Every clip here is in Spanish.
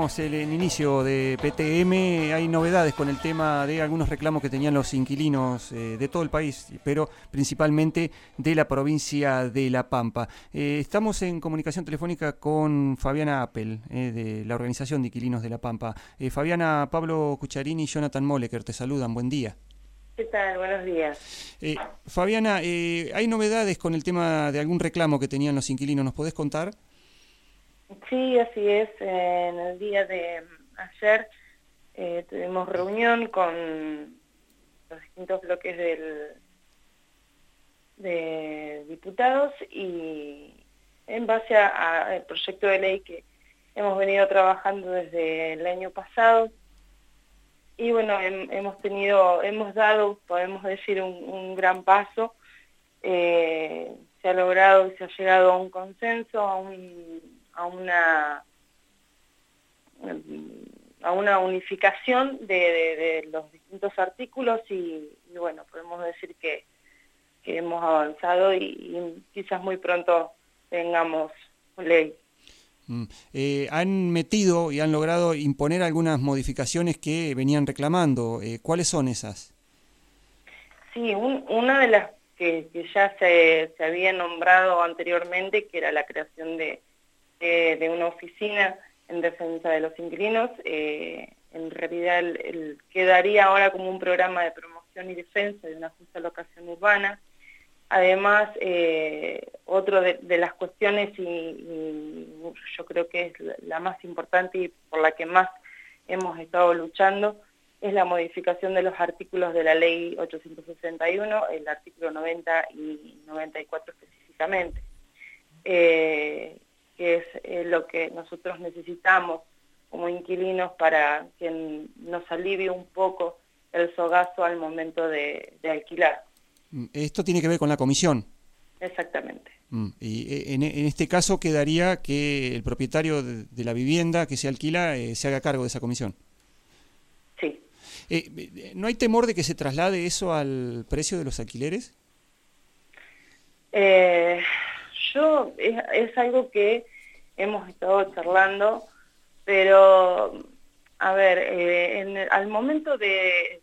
El, el, inicio de PTM, hay novedades con el tema de algunos reclamos que tenían los inquilinos eh, de todo el país, pero principalmente de la provincia de La Pampa. Eh, estamos en comunicación telefónica con Fabiana Appel, eh, de la Organización de Inquilinos de La Pampa. Fabiana, Pablo Cucharini y Jonathan Moleker te saludan, buen día. ¿Qué tal? Buenos días. Fabiana, hay novedades con el tema de algún reclamo que tenían los inquilinos, ¿nos podés contar? Sí, así es. En el día de ayer eh, tuvimos reunión con los distintos bloques de diputados y en base al proyecto de ley que hemos venido trabajando desde el año pasado y bueno, hem, hemos tenido, hemos dado, podemos decir, un, un gran paso. Eh, se ha logrado y se ha llegado a un consenso, a un a una a una unificación de, de, de los distintos artículos y, y, bueno, podemos decir que, que hemos avanzado y, y, quizás muy pronto tengamos ley. Mm. Eh, han metido y han logrado imponer algunas modificaciones que venían reclamando. Eh, ¿Cuáles son esas? Sí, un, una de las que, que ya se, se había nombrado anteriormente, que era la creación de, de, de una oficina en defensa de los inquilinos. Eh, en realidad el, quedaría ahora como un programa de promoción y defensa de una justa locación urbana. Además, eh, otro de, las cuestiones, y, yo creo que es la más importante y por la que más hemos estado luchando, es la modificación de los artículos de la ley 861, el artículo 90 y 94 específicamente. Eh, que es eh, lo que nosotros necesitamos como inquilinos para que nos alivie un poco el sogazo al momento de, de alquilar. Mm, esto tiene que ver con la comisión. Exactamente. Mm, y eh, en, en, este caso quedaría que el propietario de, de la vivienda que se alquila eh, se haga cargo de esa comisión. Sí. Eh, ¿No hay temor de que se traslade eso al precio de los alquileres? Eh, es, es algo que hemos estado charlando, pero, a ver, eh, en el, al momento de,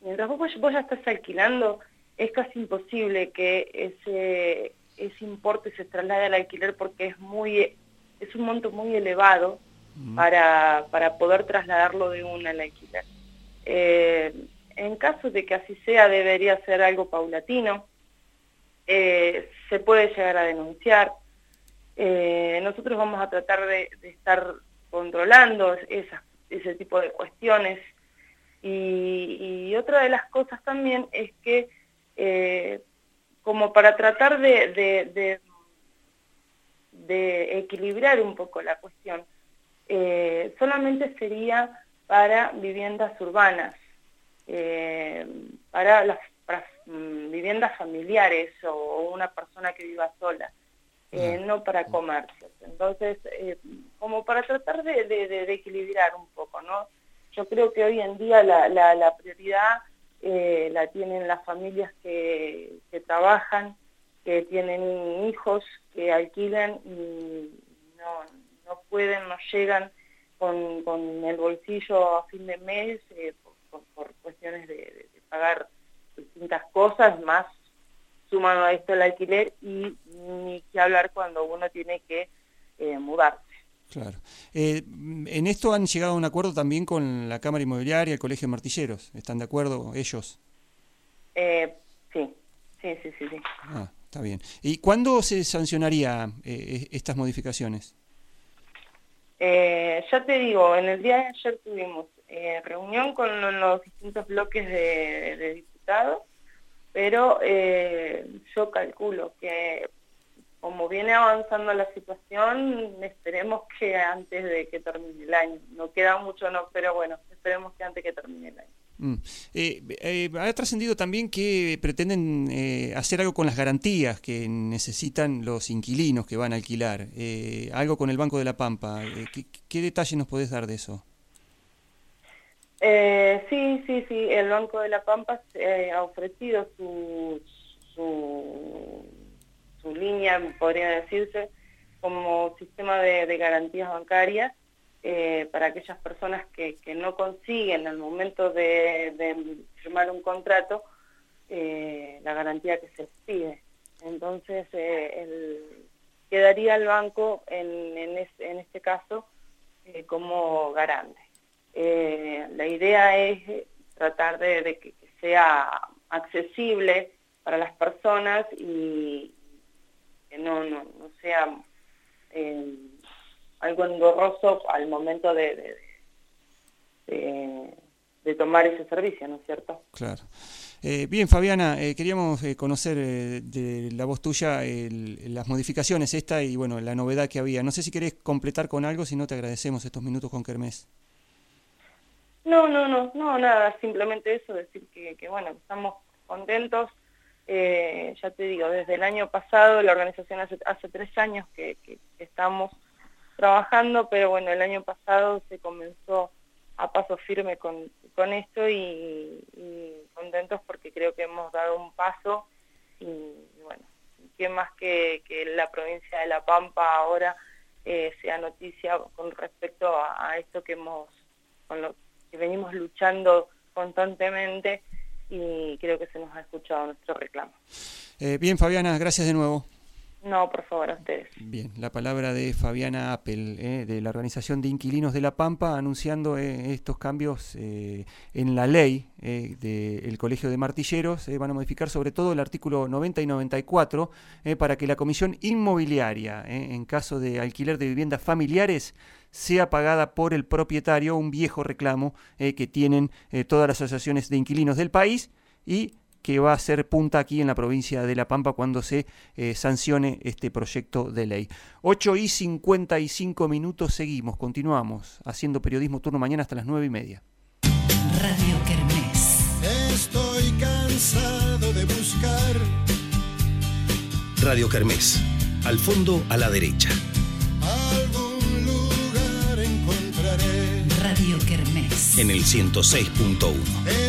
mientras vos, vos ya estás alquilando, es casi imposible que ese, ese importe se traslade al alquiler porque es muy, es un monto muy elevado mm. para, para poder trasladarlo de una al alquiler. Eh, en caso de que así sea, debería ser algo paulatino, eh, se puede llegar a denunciar. Eh, nosotros vamos a tratar de, estar controlando ese tipo de cuestiones. Y, otra de las cosas también es que, eh, como para tratar de, equilibrar un poco la cuestión, eh, solamente sería para viviendas urbanas, para las mm, viviendas familiares o una persona que viva sola, eh, no para comercios. Entonces, eh, como para tratar de, de, de, equilibrar un poco, ¿no? Yo creo que hoy en día la, la, la prioridad eh, la tienen las familias que, que trabajan, que tienen hijos, que alquilan y no, no pueden, no llegan con, con el bolsillo a fin de mes por, por, cuestiones de, pagar distintas cosas, más sumado a esto el alquiler y ni que hablar cuando uno tiene que eh, mudarse. Claro. Eh, en esto han llegado a un acuerdo también con la Cámara Inmobiliaria, el Colegio de Martilleros. ¿Están de acuerdo ellos? Eh, sí, sí, sí, sí, sí. Ah, está bien. ¿Y cuándo se sancionaría eh, estas modificaciones? Eh, ya te digo, en el día de ayer tuvimos eh, reunión con los distintos bloques de, de diputados, pero eh, yo calculo que como viene avanzando la situación, esperemos que antes de que termine el año. No queda mucho, no, pero bueno, esperemos que antes que termine el año. Mm. Eh, eh, ha trascendido también que pretenden eh, hacer algo con las garantías que necesitan los inquilinos que van a alquilar, eh, algo con el Banco de la Pampa. Eh, ¿qué, ¿Qué detalle nos podés dar de eso? Eh, sí, sí, sí, el Banco de la Pampa ha ofrecido su, su, línea, podría decirse, como sistema de, garantías bancarias eh, para aquellas personas que, no consiguen al momento de, firmar un contrato eh, la garantía que se pide. Entonces, quedaría el banco en, en, este caso como garante. La idea es tratar de, que sea accesible para las personas y que no, no, no sea eh, algo engorroso al momento de, de, tomar ese servicio, ¿no es cierto? Claro. Eh, bien, Fabiana, eh, queríamos conocer de la voz tuya las modificaciones esta y bueno, la novedad que había. No sé si querés completar con algo, si no te agradecemos estos minutos con Kermés. No, no, no, no, nada, simplemente eso, decir que, que bueno, estamos contentos. Eh, ya te digo, desde el año pasado, la organización hace, hace tres años que, estamos trabajando, pero bueno, el año pasado se comenzó a paso firme con, con esto y, contentos porque creo que hemos dado un paso y, bueno, qué más que, la provincia de La Pampa ahora eh, sea noticia con respecto a, esto que hemos, con lo que venimos luchando constantemente y creo que se nos ha escuchado nuestro reclamo. Eh, bien, Fabiana, gracias de nuevo. No, por favor, a ustedes. Bien, la palabra de Fabiana Appel, eh, de la Organización de Inquilinos de La Pampa, anunciando eh, estos cambios en la ley del Colegio de Martilleros. van a modificar sobre todo el artículo 90 y 94 para que la comisión inmobiliaria, en caso de alquiler de viviendas familiares, sea pagada por el propietario, un viejo reclamo que tienen todas las asociaciones de inquilinos del país y que va a ser punta aquí en la provincia de La Pampa cuando se eh, sancione este proyecto de ley. 8 y 55 minutos seguimos, continuamos haciendo periodismo turno mañana hasta las 9 y media. Radio Kermés. Estoy cansado de buscar. Radio Kermés. Al fondo, a la derecha. Algún lugar encontraré. Radio Kermés. En el 106.1.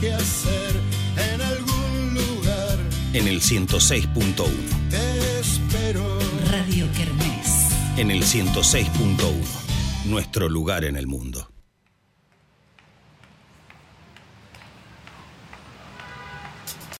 Qué hacer en algún lugar. En el 106.1. Te espero. Radio Kermés. En el 106.1. Nuestro lugar en el mundo.